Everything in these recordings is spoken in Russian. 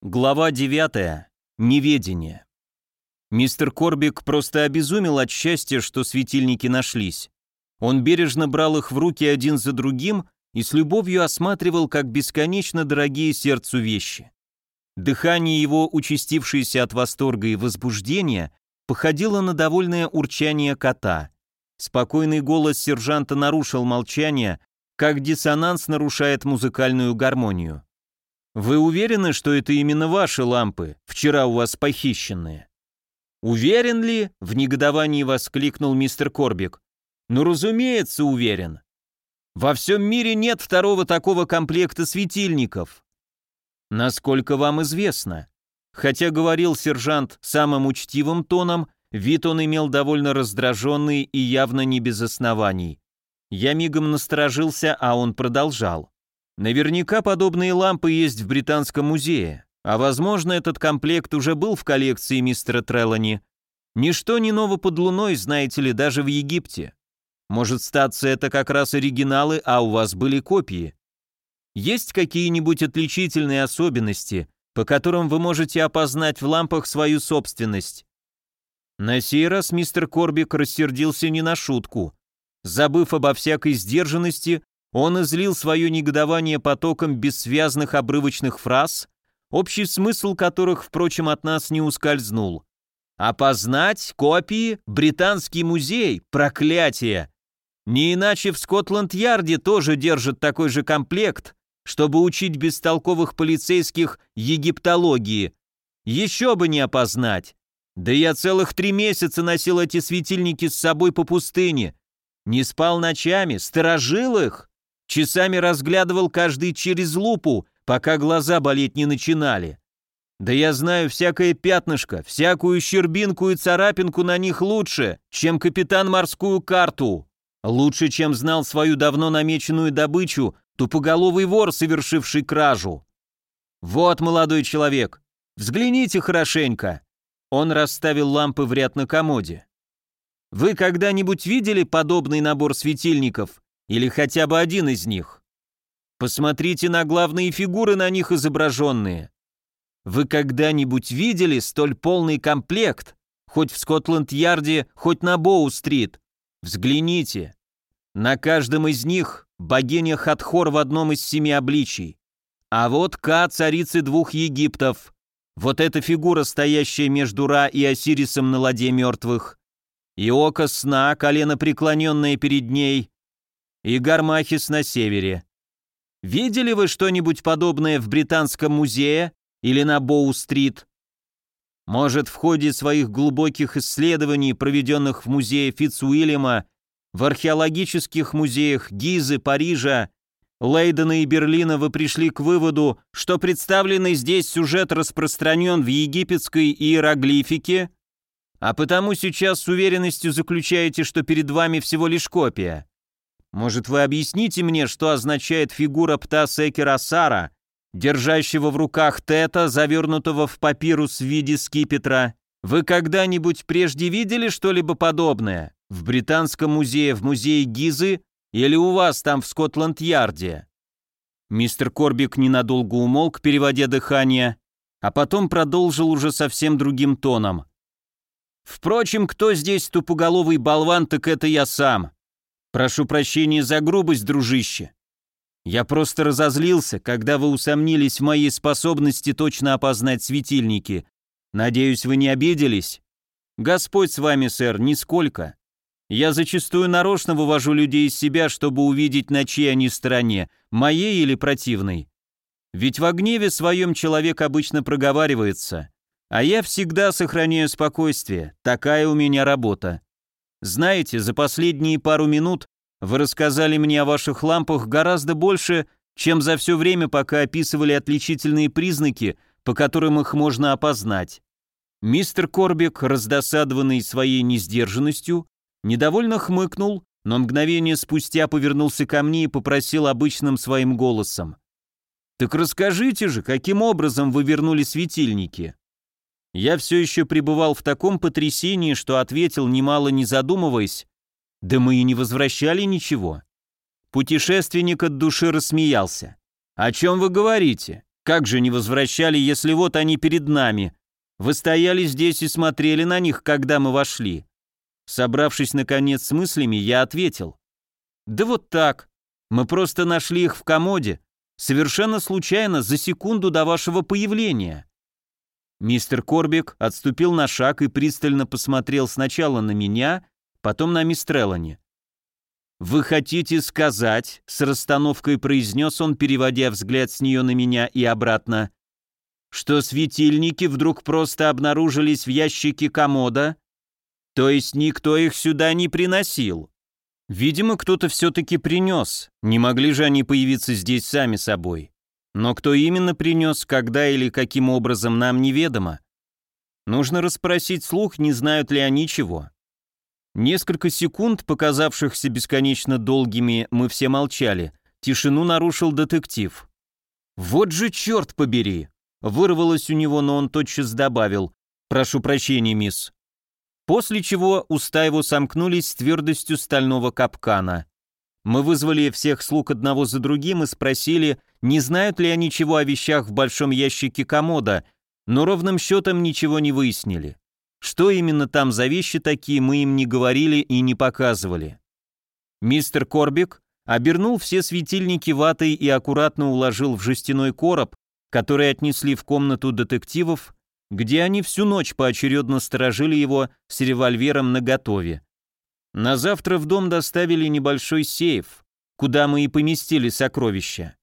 Глава 9. Неведение. Мистер Корбик просто обезумел от счастья, что светильники нашлись. Он бережно брал их в руки один за другим и с любовью осматривал, как бесконечно дорогие сердцу вещи. Дыхание его, участившееся от восторга и возбуждения, походило на довольное урчание кота. Спокойный голос сержанта нарушил молчание, как диссонанс нарушает музыкальную гармонию. Вы уверены, что это именно ваши лампы, вчера у вас похищенные? Уверен ли? В негодовании воскликнул мистер Корбик. Ну, разумеется, уверен. Во всем мире нет второго такого комплекта светильников. Насколько вам известно. Хотя говорил сержант самым учтивым тоном, вид он имел довольно раздраженный и явно не без оснований. Я мигом насторожился, а он продолжал. Наверняка подобные лампы есть в Британском музее, а возможно этот комплект уже был в коллекции мистера Трелани. Ничто не ново под луной, знаете ли, даже в Египте. Может, статься это как раз оригиналы, а у вас были копии. Есть какие-нибудь отличительные особенности, по которым вы можете опознать в лампах свою собственность? На сей раз мистер Корбик рассердился не на шутку. Забыв обо всякой сдержанности, он излил свое негодование потоком бессвязных обрывочных фраз, общий смысл которых, впрочем, от нас не ускользнул. «Опознать? Копии? Британский музей? Проклятие!» Не иначе в Скотланд-Ярде тоже держат такой же комплект, чтобы учить бестолковых полицейских египтологии. Еще бы не опознать. Да я целых три месяца носил эти светильники с собой по пустыне. Не спал ночами, сторожил их. Часами разглядывал каждый через лупу, пока глаза болеть не начинали. Да я знаю всякое пятнышко, всякую щербинку и царапинку на них лучше, чем капитан морскую карту. Лучше, чем знал свою давно намеченную добычу, тупоголовый вор, совершивший кражу. «Вот, молодой человек, взгляните хорошенько!» Он расставил лампы в ряд на комоде. «Вы когда-нибудь видели подобный набор светильников или хотя бы один из них. Посмотрите на главные фигуры, на них изображенные. Вы когда-нибудь видели столь полный комплект? Хоть в Скотланд-Ярде, хоть на Боу-стрит. Взгляните. На каждом из них богиня Хатхор в одном из семи обличий. А вот Ка, царицы двух Египтов. Вот эта фигура, стоящая между Ра и Осирисом на ладе мертвых. И око сна, колено преклоненное перед ней и Гармахис на севере. Видели вы что-нибудь подобное в Британском музее или на Боу-стрит? Может, в ходе своих глубоких исследований, проведенных в музее Фицуильяма, в археологических музеях Гизы, Парижа, Лейдена и Берлина вы пришли к выводу, что представленный здесь сюжет распространен в египетской иероглифике, а потому сейчас с уверенностью заключаете, что перед вами всего лишь копия. Может, вы объясните мне, что означает фигура птаса Экерасара, держащего в руках тета, завернутого в папирус в виде скипетра? Вы когда-нибудь прежде видели что-либо подобное? В Британском музее, в музее Гизы или у вас там в Скотланд-Ярде?» Мистер Корбик ненадолго умолк, переводя дыхание, а потом продолжил уже совсем другим тоном. «Впрочем, кто здесь тупоголовый болван, так это я сам. Прошу прощения за грубость, дружище. Я просто разозлился, когда вы усомнились в моей способности точно опознать светильники. Надеюсь, вы не обиделись? Господь с вами, сэр, нисколько. Я зачастую нарочно вывожу людей из себя, чтобы увидеть, на чьей они стороне, моей или противной. Ведь в гневе своем человек обычно проговаривается. А я всегда сохраняю спокойствие, такая у меня работа. Знаете, за последние пару минут вы рассказали мне о ваших лампах гораздо больше, чем за все время, пока описывали отличительные признаки, по которым их можно опознать. Мистер Корбик, раздосадованный своей несдержанностью, недовольно хмыкнул, но мгновение спустя повернулся ко мне и попросил обычным своим голосом. «Так расскажите же, каким образом вы вернули светильники?» Я все еще пребывал в таком потрясении, что ответил, немало не задумываясь, «Да мы и не возвращали ничего». Путешественник от души рассмеялся. «О чем вы говорите? Как же не возвращали, если вот они перед нами? Вы стояли здесь и смотрели на них, когда мы вошли». Собравшись, наконец, с мыслями, я ответил. «Да вот так. Мы просто нашли их в комоде. Совершенно случайно, за секунду до вашего появления. Мистер Корбик отступил на шаг и пристально посмотрел сначала на меня, потом на мистер Треллани. «Вы хотите сказать?» — с расстановкой произнес он, переводя взгляд с нее на меня и обратно. «Что светильники вдруг просто обнаружились в ящике комода? То есть никто их сюда не приносил?» Видимо, кто-то все-таки принес. Не могли же они появиться здесь сами собой. Но кто именно принес, когда или каким образом, нам неведомо. Нужно расспросить слух, не знают ли они чего. Несколько секунд, показавшихся бесконечно долгими, мы все молчали. Тишину нарушил детектив. «Вот же черт побери!» Вырвалось у него, но он тотчас добавил. «Прошу прощения, мисс». После чего уста его сомкнулись с твердостью стального капкана. Мы вызвали всех слуг одного за другим и спросили, не знают ли они чего о вещах в большом ящике комода, но ровным счетом ничего не выяснили. Что именно там за вещи такие, мы им не говорили и не показывали. Мистер Корбик обернул все светильники ватой и аккуратно уложил в жестяной короб, который отнесли в комнату детективов, где они всю ночь поочередно сторожили его с револьвером наготове. На завтра в дом доставили небольшой сейф, куда мы и поместили сокровища.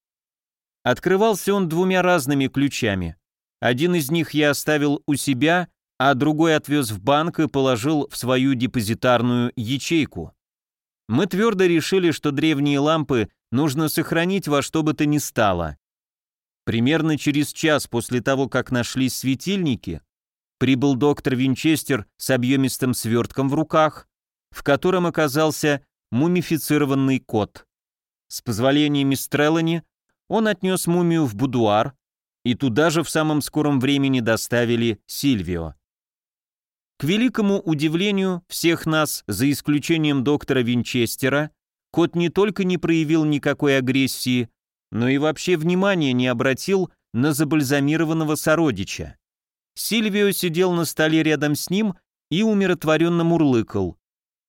Открывался он двумя разными ключами. Один из них я оставил у себя, а другой отвез в банк и положил в свою депозитарную ячейку. Мы твердо решили, что древние лампы нужно сохранить во что бы то ни стало. Примерно через час после того, как нашлись светильники, прибыл доктор Винчестер с объемистым свертком в руках в котором оказался мумифицированный кот. С позволения мисс он отнес мумию в будуар, и туда же в самом скором времени доставили Сильвио. К великому удивлению всех нас, за исключением доктора Винчестера, кот не только не проявил никакой агрессии, но и вообще внимания не обратил на забальзамированного сородича. Сильвио сидел на столе рядом с ним и умиротворенно мурлыкал.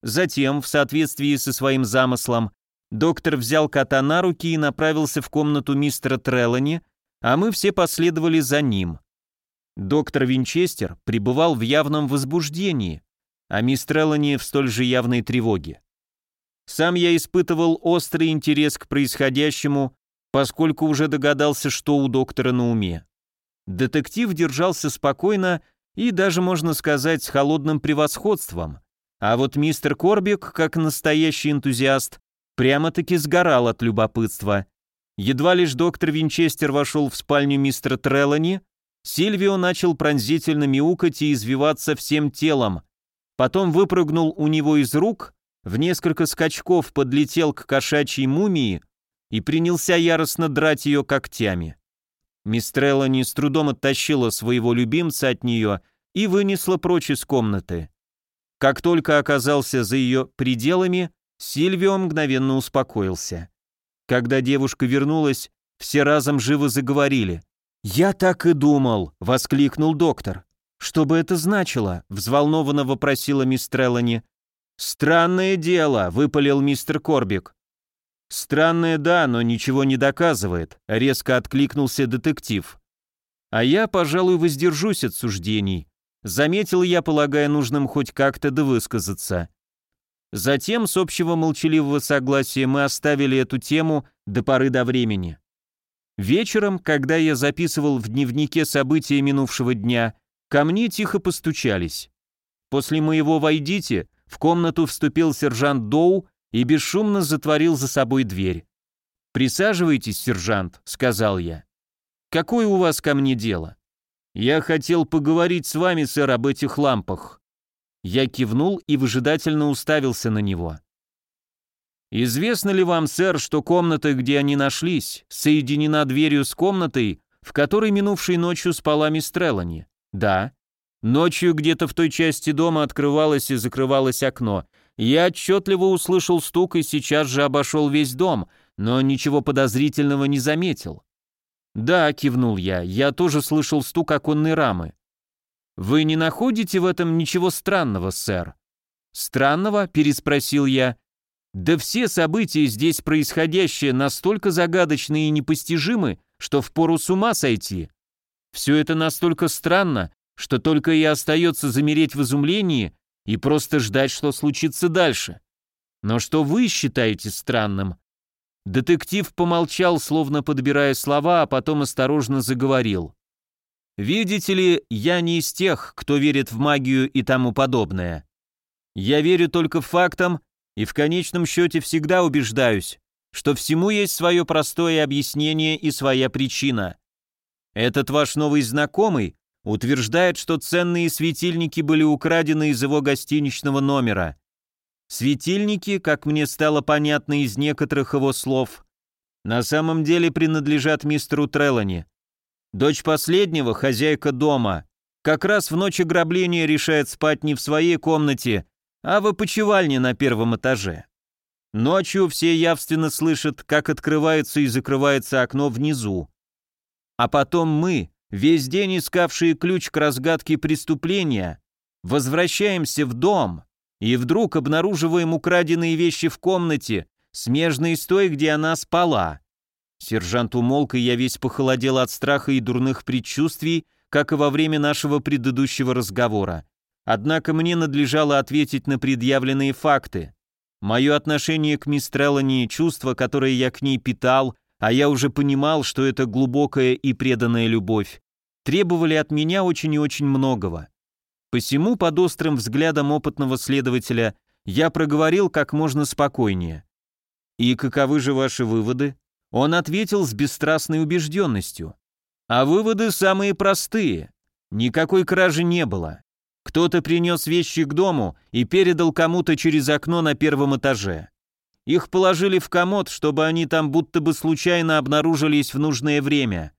Затем, в соответствии со своим замыслом, доктор взял кота на руки и направился в комнату мистера Трелани, а мы все последовали за ним. Доктор Винчестер пребывал в явном возбуждении, а мисс Трелани в столь же явной тревоге. Сам я испытывал острый интерес к происходящему, поскольку уже догадался, что у доктора на уме. Детектив держался спокойно и даже, можно сказать, с холодным превосходством – а вот мистер Корбик, как настоящий энтузиаст, прямо-таки сгорал от любопытства. Едва лишь доктор Винчестер вошел в спальню мистера Трелани, Сильвио начал пронзительно мяукать и извиваться всем телом. Потом выпрыгнул у него из рук, в несколько скачков подлетел к кошачьей мумии и принялся яростно драть ее когтями. Мистер Трелани с трудом оттащила своего любимца от нее и вынесла прочь из комнаты. Как только оказался за ее пределами, Сильвио мгновенно успокоился. Когда девушка вернулась, все разом живо заговорили. «Я так и думал!» — воскликнул доктор. «Что бы это значило?» — взволнованно вопросила мистер Треллани. «Странное дело», — выпалил мистер Корбик. «Странное, да, но ничего не доказывает», — резко откликнулся детектив. «А я, пожалуй, воздержусь от суждений. Заметил я, полагая нужным хоть как-то довысказаться. Затем, с общего молчаливого согласия, мы оставили эту тему до поры до времени. Вечером, когда я записывал в дневнике события минувшего дня, ко мне тихо постучались. После моего «войдите» в комнату вступил сержант Доу и бесшумно затворил за собой дверь. «Присаживайтесь, сержант», — сказал я. «Какое у вас ко мне дело?» «Я хотел поговорить с вами, сэр, об этих лампах». Я кивнул и выжидательно уставился на него. «Известно ли вам, сэр, что комната, где они нашлись, соединена дверью с комнатой, в которой минувшей ночью спала мисс Трелани?» «Да». Ночью где-то в той части дома открывалось и закрывалось окно. Я отчетливо услышал стук и сейчас же обошел весь дом, но ничего подозрительного не заметил. «Да», — кивнул я, — «я тоже слышал стук оконной рамы». «Вы не находите в этом ничего странного, сэр?» «Странного?» — переспросил я. «Да все события здесь происходящие настолько загадочны и непостижимы, что впору с ума сойти. Все это настолько странно, что только и остается замереть в изумлении и просто ждать, что случится дальше. Но что вы считаете странным?» Детектив помолчал, словно подбирая слова, а потом осторожно заговорил. «Видите ли, я не из тех, кто верит в магию и тому подобное. Я верю только фактам и в конечном счете всегда убеждаюсь, что всему есть свое простое объяснение и своя причина. Этот ваш новый знакомый утверждает, что ценные светильники были украдены из его гостиничного номера. Светильники, как мне стало понятно из некоторых его слов, на самом деле принадлежат мистеру Трелани. Дочь последнего, хозяйка дома, как раз в ночь ограбления решает спать не в своей комнате, а в опочивальне на первом этаже. Ночью все явственно слышат, как открывается и закрывается окно внизу. А потом мы, весь день искавшие ключ к разгадке преступления, возвращаемся в дом, и вдруг обнаруживаем украденные вещи в комнате, смежной с той, где она спала. Сержант умолк, и я весь похолодел от страха и дурных предчувствий, как и во время нашего предыдущего разговора. Однако мне надлежало ответить на предъявленные факты. Мое отношение к мисс Треллани, чувства, которые я к ней питал, а я уже понимал, что это глубокая и преданная любовь, требовали от меня очень и очень многого. Посему, под острым взглядом опытного следователя, я проговорил как можно спокойнее. «И каковы же ваши выводы?» Он ответил с бесстрастной убежденностью. «А выводы самые простые. Никакой кражи не было. Кто-то принес вещи к дому и передал кому-то через окно на первом этаже. Их положили в комод, чтобы они там будто бы случайно обнаружились в нужное время.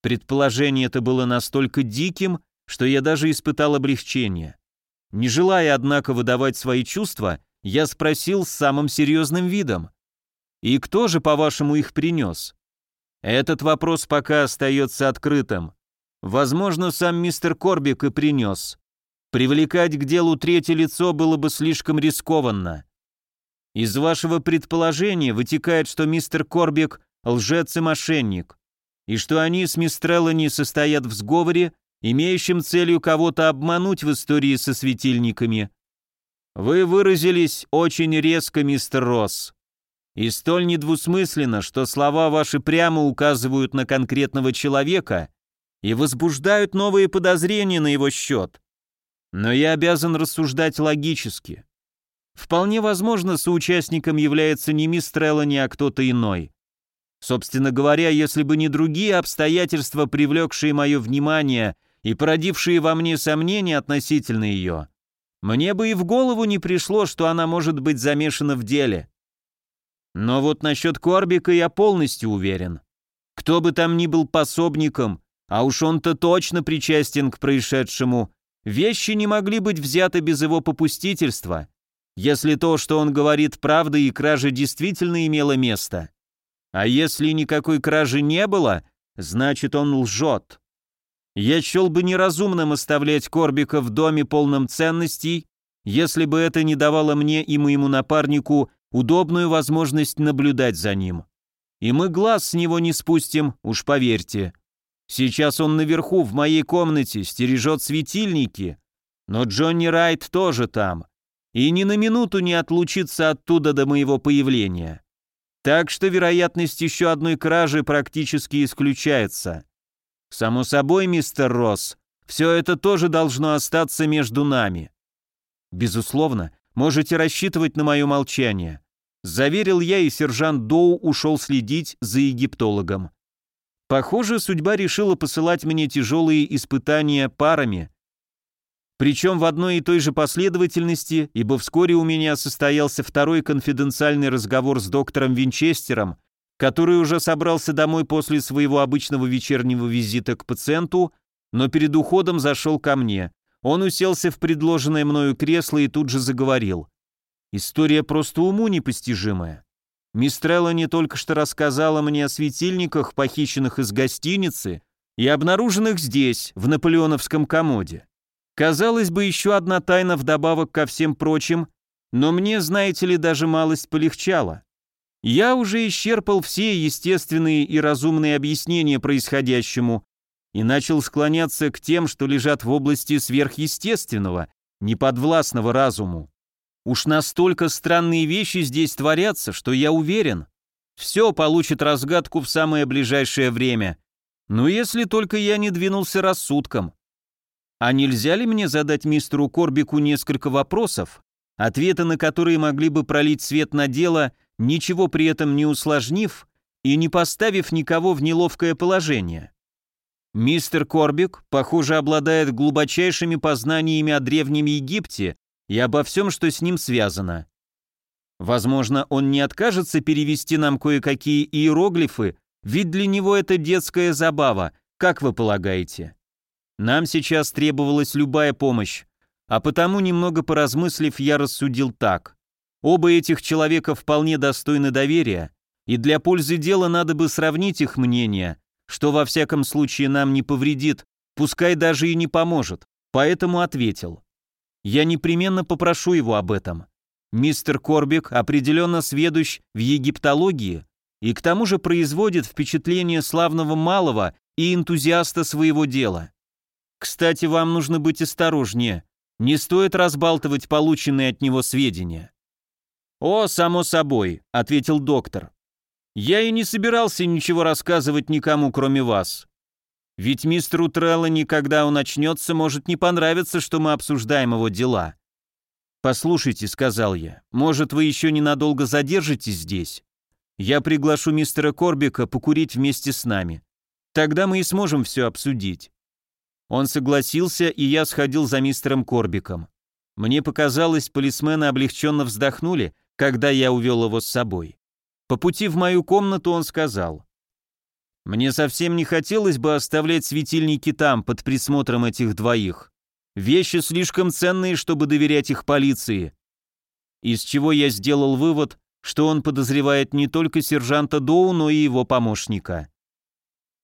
Предположение это было настолько диким, что я даже испытал облегчение. Не желая, однако, выдавать свои чувства, я спросил с самым серьезным видом. «И кто же, по-вашему, их принес?» Этот вопрос пока остается открытым. Возможно, сам мистер Корбик и принес. Привлекать к делу третье лицо было бы слишком рискованно. Из вашего предположения вытекает, что мистер Корбик – лжец и мошенник, и что они с мисс Треллани состоят в сговоре имеющим целью кого-то обмануть в истории со светильниками. Вы выразились очень резко, мистер Росс, и столь недвусмысленно, что слова ваши прямо указывают на конкретного человека и возбуждают новые подозрения на его счет. Но я обязан рассуждать логически. Вполне возможно, соучастником является не мистер Эллани, а кто-то иной. Собственно говоря, если бы не другие обстоятельства, привлекшие мое внимание – и породившие во мне сомнения относительно ее, мне бы и в голову не пришло, что она может быть замешана в деле. Но вот насчет Корбика я полностью уверен. Кто бы там ни был пособником, а уж он-то точно причастен к происшедшему, вещи не могли быть взяты без его попустительства, если то, что он говорит, правда и кража действительно имела место. А если никакой кражи не было, значит он лжет. Я счел бы неразумным оставлять Корбика в доме полном ценностей, если бы это не давало мне и моему напарнику удобную возможность наблюдать за ним. И мы глаз с него не спустим, уж поверьте. Сейчас он наверху, в моей комнате, стережет светильники, но Джонни Райт тоже там, и ни на минуту не отлучится оттуда до моего появления. Так что вероятность еще одной кражи практически исключается. Само собой, мистер Росс, все это тоже должно остаться между нами. Безусловно, можете рассчитывать на мое молчание. Заверил я, и сержант Доу ушел следить за египтологом. Похоже, судьба решила посылать мне тяжелые испытания парами, причем в одной и той же последовательности, ибо вскоре у меня состоялся второй конфиденциальный разговор с доктором Винчестером, который уже собрался домой после своего обычного вечернего визита к пациенту, но перед уходом зашел ко мне. Он уселся в предложенное мною кресло и тут же заговорил. История просто уму непостижимая. Мистрелла не только что рассказала мне о светильниках, похищенных из гостиницы и обнаруженных здесь, в наполеоновском комоде. Казалось бы, еще одна тайна вдобавок ко всем прочим, но мне, знаете ли, даже малость полегчала. Я уже исчерпал все естественные и разумные объяснения происходящему и начал склоняться к тем, что лежат в области сверхъестественного, неподвластного разуму. Уж настолько странные вещи здесь творятся, что я уверен, все получит разгадку в самое ближайшее время. Но если только я не двинулся рассудком. А нельзя ли мне задать мистеру Корбику несколько вопросов, ответы на которые могли бы пролить свет на дело, ничего при этом не усложнив и не поставив никого в неловкое положение. Мистер Корбик, похоже, обладает глубочайшими познаниями о Древнем Египте и обо всем, что с ним связано. Возможно, он не откажется перевести нам кое-какие иероглифы, ведь для него это детская забава, как вы полагаете? Нам сейчас требовалась любая помощь, а потому, немного поразмыслив, я рассудил так. Оба этих человека вполне достойны доверия, и для пользы дела надо бы сравнить их мнения, что во всяком случае нам не повредит, пускай даже и не поможет, поэтому ответил. Я непременно попрошу его об этом. Мистер Корбик определенно сведущ в египтологии и к тому же производит впечатление славного малого и энтузиаста своего дела. Кстати, вам нужно быть осторожнее, не стоит разбалтывать полученные от него сведения. «О, само собой», — ответил доктор. «Я и не собирался ничего рассказывать никому, кроме вас. Ведь мистеру Треллани, когда он очнется, может не понравиться, что мы обсуждаем его дела». «Послушайте», — сказал я, — «может, вы еще ненадолго задержитесь здесь? Я приглашу мистера Корбика покурить вместе с нами. Тогда мы и сможем все обсудить». Он согласился, и я сходил за мистером Корбиком. Мне показалось, полисмены облегченно вздохнули, когда я увел его с собой. По пути в мою комнату он сказал, «Мне совсем не хотелось бы оставлять светильники там, под присмотром этих двоих. Вещи слишком ценные, чтобы доверять их полиции». Из чего я сделал вывод, что он подозревает не только сержанта Доу, но и его помощника.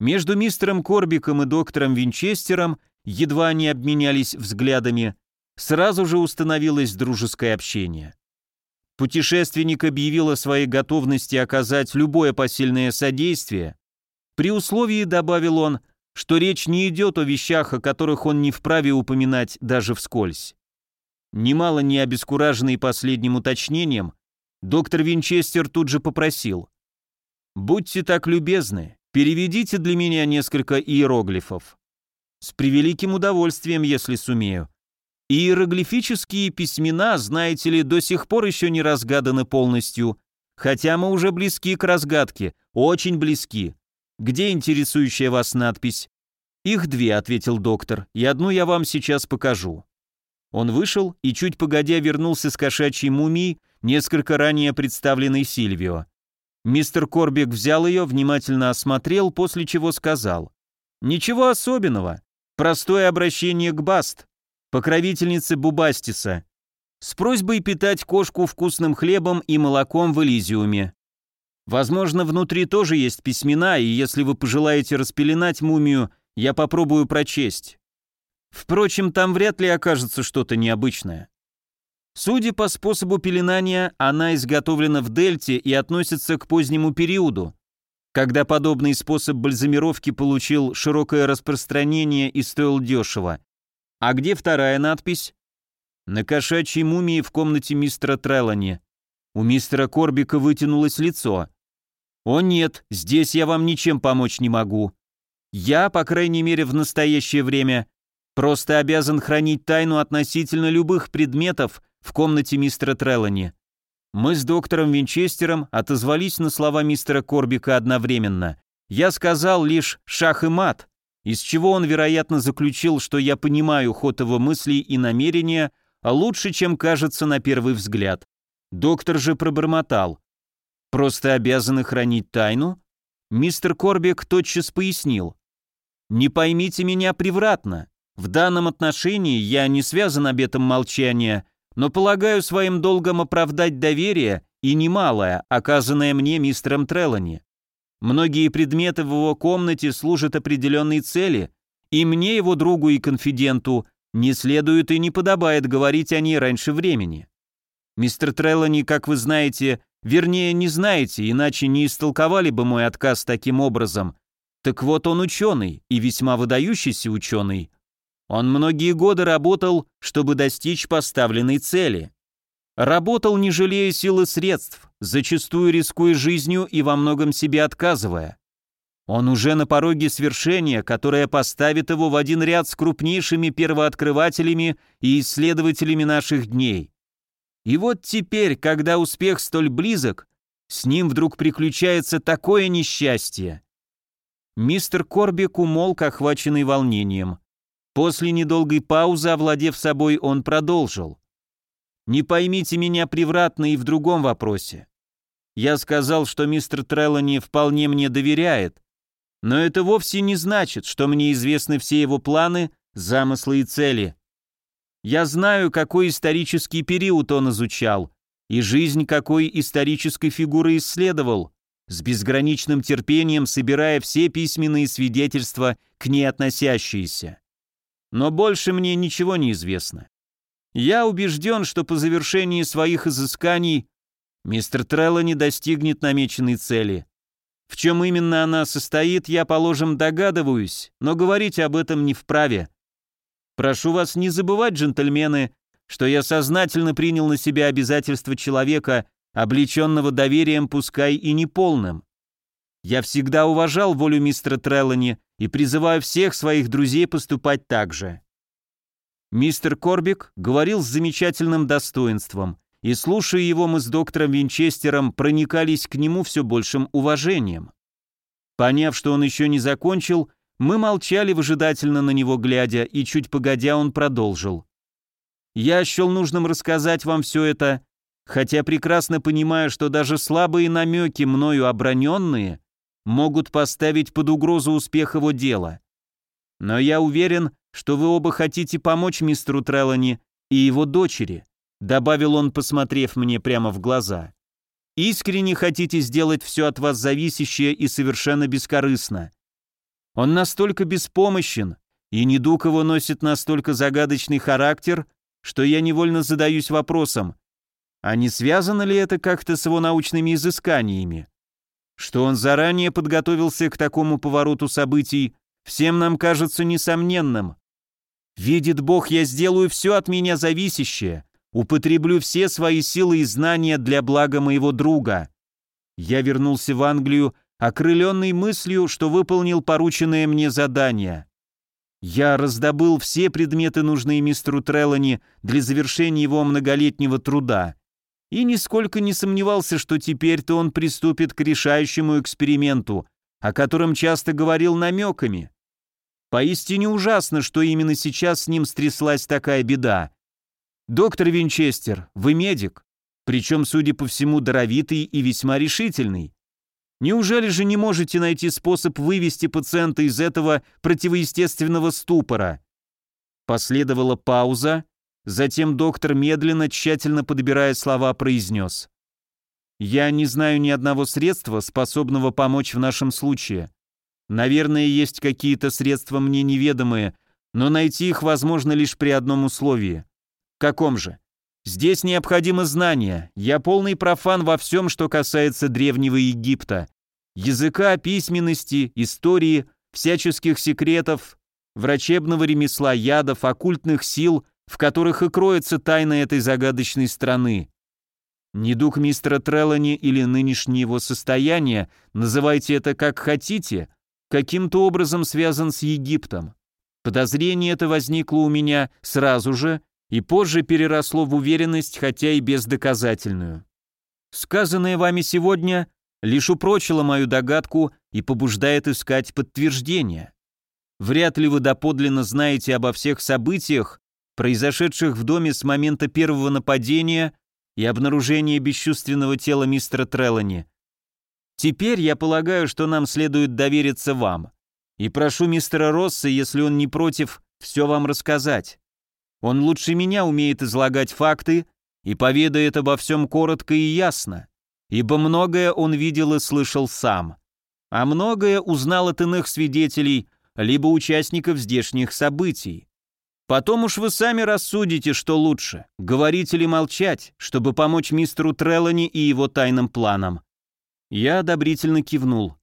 Между мистером Корбиком и доктором Винчестером едва они обменялись взглядами, сразу же установилось дружеское общение. Путешественник объявил о своей готовности оказать любое посильное содействие, при условии, добавил он, что речь не идет о вещах, о которых он не вправе упоминать даже вскользь. Немало не обескураженный последним уточнением, доктор Винчестер тут же попросил. «Будьте так любезны, переведите для меня несколько иероглифов. С превеликим удовольствием, если сумею», Иероглифические письмена, знаете ли, до сих пор еще не разгаданы полностью, хотя мы уже близки к разгадке, очень близки. Где интересующая вас надпись? «Их две», — ответил доктор, — «и одну я вам сейчас покажу». Он вышел и чуть погодя вернулся с кошачьей мумией, несколько ранее представленной Сильвио. Мистер Корбик взял ее, внимательно осмотрел, после чего сказал. «Ничего особенного. Простое обращение к Баст покровительницы Бубастиса, с просьбой питать кошку вкусным хлебом и молоком в Элизиуме. Возможно, внутри тоже есть письмена, и если вы пожелаете распеленать мумию, я попробую прочесть. Впрочем, там вряд ли окажется что-то необычное. Судя по способу пеленания, она изготовлена в дельте и относится к позднему периоду, когда подобный способ бальзамировки получил широкое распространение и стоил дешево. А где вторая надпись? На кошачьей мумии в комнате мистера Треллани? У мистера Корбика вытянулось лицо. «О нет, здесь я вам ничем помочь не могу. Я, по крайней мере, в настоящее время просто обязан хранить тайну относительно любых предметов в комнате мистера Треллани. Мы с доктором Винчестером отозвались на слова мистера Корбика одновременно. Я сказал лишь «шах и мат», из чего он, вероятно, заключил, что я понимаю ход его мыслей и намерения а лучше, чем кажется на первый взгляд. Доктор же пробормотал. «Просто обязаны хранить тайну?» Мистер Корбек тотчас пояснил. «Не поймите меня превратно. В данном отношении я не связан обетом молчания, но полагаю своим долгом оправдать доверие и немалое, оказанное мне мистером Треллани. Многие предметы в его комнате служат определенной цели, и мне, его другу и конфиденту, не следует и не подобает говорить о ней раньше времени. Мистер Треллани, как вы знаете, вернее, не знаете, иначе не истолковали бы мой отказ таким образом. Так вот, он ученый, и весьма выдающийся ученый. Он многие годы работал, чтобы достичь поставленной цели. Работал, не жалея сил и средств, зачастую рискуя жизнью и во многом себе отказывая. Он уже на пороге свершения, которое поставит его в один ряд с крупнейшими первооткрывателями и исследователями наших дней. И вот теперь, когда успех столь близок, с ним вдруг приключается такое несчастье. Мистер Корбик умолк, охваченный волнением. После недолгой паузы, овладев собой, он продолжил. Не поймите меня превратно и в другом вопросе. Я сказал, что мистер Треллани вполне мне доверяет, но это вовсе не значит, что мне известны все его планы, замыслы и цели. Я знаю, какой исторический период он изучал и жизнь какой исторической фигуры исследовал, с безграничным терпением собирая все письменные свидетельства, к ней относящиеся. Но больше мне ничего не известно. Я убежден, что по завершении своих изысканий мистер Трелло не достигнет намеченной цели. В чем именно она состоит, я, положим, догадываюсь, но говорить об этом не вправе. Прошу вас не забывать, джентльмены, что я сознательно принял на себя обязательство человека, облеченного доверием, пускай и неполным. Я всегда уважал волю мистера Треллани и призываю всех своих друзей поступать так же. Мистер Корбик говорил с замечательным достоинством, и, слушая его, мы с доктором Винчестером проникались к нему все большим уважением. Поняв, что он еще не закончил, мы молчали, выжидательно на него глядя, и чуть погодя он продолжил. «Я счел нужным рассказать вам все это, хотя прекрасно понимаю, что даже слабые намеки, мною оброненные, могут поставить под угрозу успех его дела. Но я уверен, что вы оба хотите помочь мистеру Трелани и его дочери», добавил он, посмотрев мне прямо в глаза. «Искренне хотите сделать все от вас зависящее и совершенно бескорыстно. Он настолько беспомощен, и недуг его носит настолько загадочный характер, что я невольно задаюсь вопросом, а не связано ли это как-то с его научными изысканиями? Что он заранее подготовился к такому повороту событий, всем нам кажется несомненным, Видит Бог, я сделаю все от меня зависящее, употреблю все свои силы и знания для блага моего друга. Я вернулся в Англию, окрыленный мыслью, что выполнил порученное мне задание. Я раздобыл все предметы, нужные мистеру Треллани для завершения его многолетнего труда, и нисколько не сомневался, что теперь-то он приступит к решающему эксперименту, о котором часто говорил намеками. Поистине ужасно, что именно сейчас с ним стряслась такая беда. Доктор Винчестер, вы медик, причем, судя по всему, даровитый и весьма решительный. Неужели же не можете найти способ вывести пациента из этого противоестественного ступора? Последовала пауза, затем доктор медленно, тщательно подбирая слова, произнес. «Я не знаю ни одного средства, способного помочь в нашем случае. Наверное, есть какие-то средства мне неведомые, но найти их возможно лишь при одном условии. Каком же? Здесь необходимо знание. Я полный профан во всем, что касается Древнего Египта. Языка, письменности, истории, всяческих секретов, врачебного ремесла, ядов, оккультных сил, в которых и кроется тайна этой загадочной страны. Недуг мистера Трелани или нынешнее его состояние, называйте это как хотите – каким-то образом связан с Египтом. Подозрение это возникло у меня сразу же и позже переросло в уверенность, хотя и бездоказательную. Сказанное вами сегодня лишь упрочило мою догадку и побуждает искать подтверждения. Вряд ли вы доподлинно знаете обо всех событиях, произошедших в доме с момента первого нападения и обнаружения бесчувственного тела мистера Треллани. Теперь я полагаю, что нам следует довериться вам. И прошу мистера Росса, если он не против, все вам рассказать. Он лучше меня умеет излагать факты и поведает обо всем коротко и ясно, ибо многое он видел и слышал сам. А многое узнал от иных свидетелей, либо участников здешних событий. Потом уж вы сами рассудите, что лучше, говорить или молчать, чтобы помочь мистеру Трелани и его тайным планам. Я одобрительно кивнул.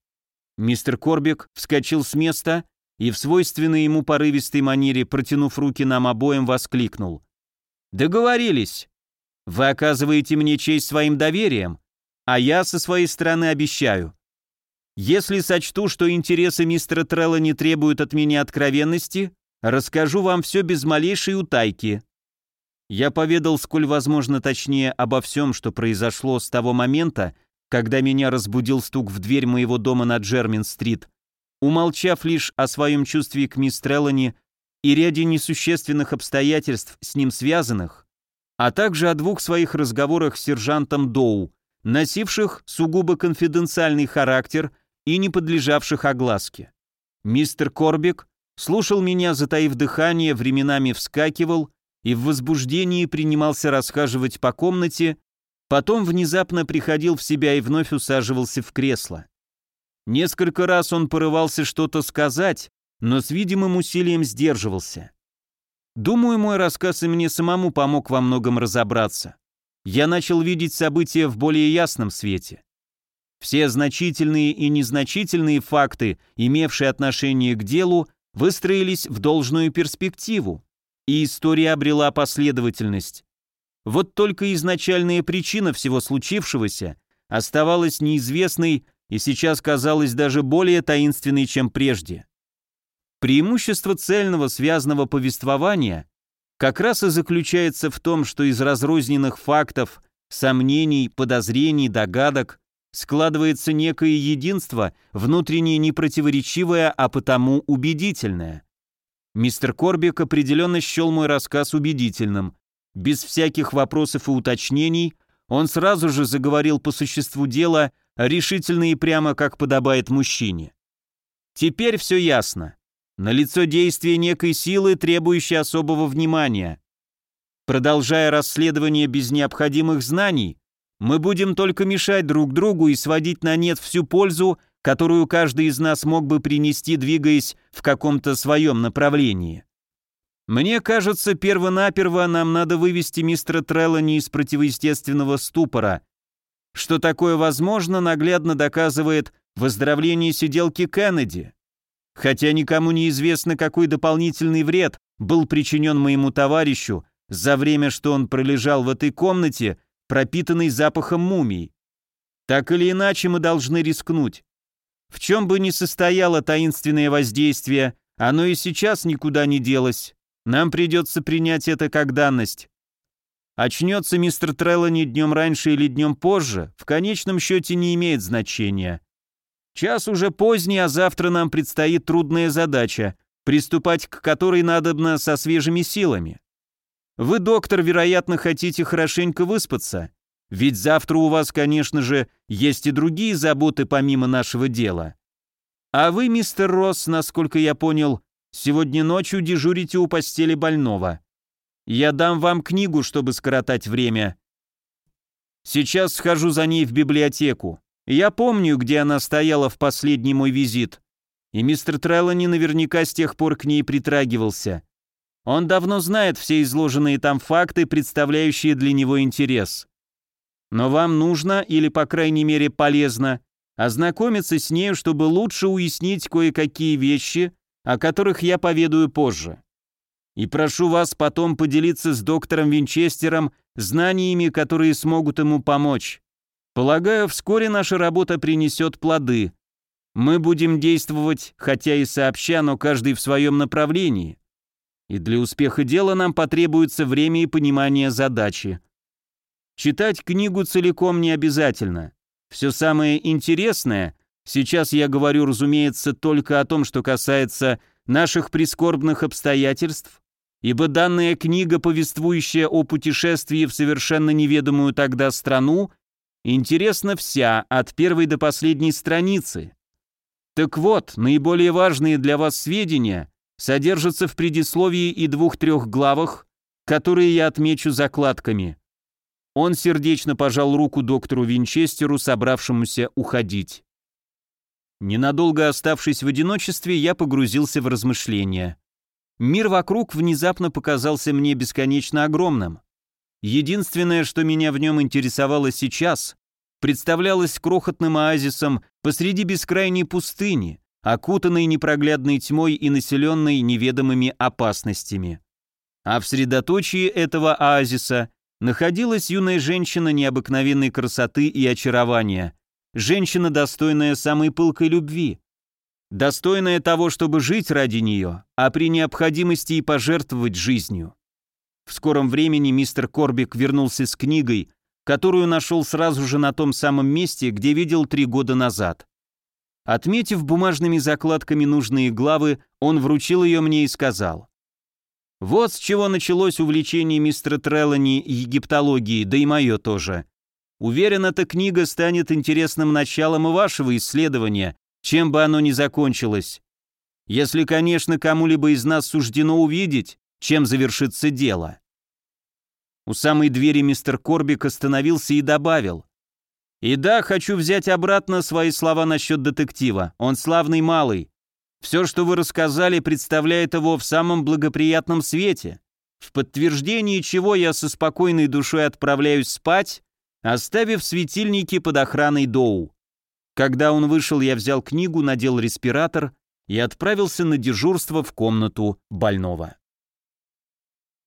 Мистер Корбик вскочил с места и в свойственной ему порывистой манере, протянув руки нам обоим, воскликнул. «Договорились! Вы оказываете мне честь своим доверием, а я со своей стороны обещаю. Если сочту, что интересы мистера Трелла не требуют от меня откровенности, расскажу вам все без малейшей утайки». Я поведал, сколь возможно точнее, обо всем, что произошло с того момента, когда меня разбудил стук в дверь моего дома на Джермин-стрит, умолчав лишь о своем чувстве к мисс Треллани и ряде несущественных обстоятельств с ним связанных, а также о двух своих разговорах с сержантом Доу, носивших сугубо конфиденциальный характер и не подлежавших огласке. Мистер Корбик слушал меня, затаив дыхание, временами вскакивал и в возбуждении принимался расхаживать по комнате, Потом внезапно приходил в себя и вновь усаживался в кресло. Несколько раз он порывался что-то сказать, но с видимым усилием сдерживался. Думаю, мой рассказ и мне самому помог во многом разобраться. Я начал видеть события в более ясном свете. Все значительные и незначительные факты, имевшие отношение к делу, выстроились в должную перспективу, и история обрела последовательность. Вот только изначальная причина всего случившегося оставалась неизвестной и сейчас казалась даже более таинственной, чем прежде. Преимущество цельного связанного повествования как раз и заключается в том, что из разрозненных фактов, сомнений, подозрений, догадок складывается некое единство, внутренне непротиворечивое, а потому убедительное. Мистер Корбик определенно счел мой рассказ убедительным, без всяких вопросов и уточнений он сразу же заговорил по существу дела, решительно и прямо, как подобает мужчине. Теперь все ясно. На лицо действие некой силы, требующей особого внимания. Продолжая расследование без необходимых знаний, мы будем только мешать друг другу и сводить на нет всю пользу, которую каждый из нас мог бы принести, двигаясь в каком-то своем направлении. Мне кажется, первонаперво нам надо вывести мистера Треллани из противоестественного ступора. Что такое возможно, наглядно доказывает выздоровление сиделки Кеннеди. Хотя никому не известно, какой дополнительный вред был причинен моему товарищу за время, что он пролежал в этой комнате, пропитанной запахом мумий. Так или иначе мы должны рискнуть. В чем бы ни состояло таинственное воздействие, оно и сейчас никуда не делось. Нам придется принять это как данность. Очнется мистер Треллани днем раньше или днем позже, в конечном счете не имеет значения. Час уже поздний, а завтра нам предстоит трудная задача, приступать к которой надобно со свежими силами. Вы, доктор, вероятно, хотите хорошенько выспаться, ведь завтра у вас, конечно же, есть и другие заботы помимо нашего дела. А вы, мистер Росс, насколько я понял, Сегодня ночью дежурите у постели больного. Я дам вам книгу, чтобы скоротать время. Сейчас схожу за ней в библиотеку. Я помню, где она стояла в последний мой визит. И мистер Треллани наверняка с тех пор к ней притрагивался. Он давно знает все изложенные там факты, представляющие для него интерес. Но вам нужно, или по крайней мере полезно, ознакомиться с нею, чтобы лучше уяснить кое-какие вещи, о которых я поведаю позже. И прошу вас потом поделиться с доктором Винчестером знаниями, которые смогут ему помочь. Полагаю, вскоре наша работа принесет плоды. Мы будем действовать, хотя и сообща, но каждый в своем направлении. И для успеха дела нам потребуется время и понимание задачи. Читать книгу целиком не обязательно. Все самое интересное – Сейчас я говорю, разумеется, только о том, что касается наших прискорбных обстоятельств, ибо данная книга, повествующая о путешествии в совершенно неведомую тогда страну, интересна вся, от первой до последней страницы. Так вот, наиболее важные для вас сведения содержатся в предисловии и двух-трех главах, которые я отмечу закладками. Он сердечно пожал руку доктору Винчестеру, собравшемуся уходить. Ненадолго оставшись в одиночестве, я погрузился в размышления. Мир вокруг внезапно показался мне бесконечно огромным. Единственное, что меня в нем интересовало сейчас, представлялось крохотным оазисом посреди бескрайней пустыни, окутанной непроглядной тьмой и населенной неведомыми опасностями. А в средоточии этого оазиса находилась юная женщина необыкновенной красоты и очарования – Женщина, достойная самой пылкой любви. Достойная того, чтобы жить ради нее, а при необходимости и пожертвовать жизнью. В скором времени мистер Корбик вернулся с книгой, которую нашел сразу же на том самом месте, где видел три года назад. Отметив бумажными закладками нужные главы, он вручил ее мне и сказал. «Вот с чего началось увлечение мистера Треллани египтологией, да и мое тоже. Уверен, эта книга станет интересным началом и вашего исследования, чем бы оно ни закончилось. Если, конечно, кому-либо из нас суждено увидеть, чем завершится дело. У самой двери мистер Корбик остановился и добавил. «И да, хочу взять обратно свои слова насчет детектива. Он славный малый. Все, что вы рассказали, представляет его в самом благоприятном свете. В подтверждении чего я со спокойной душой отправляюсь спать оставив светильники под охраной Доу. Когда он вышел, я взял книгу, надел респиратор и отправился на дежурство в комнату больного.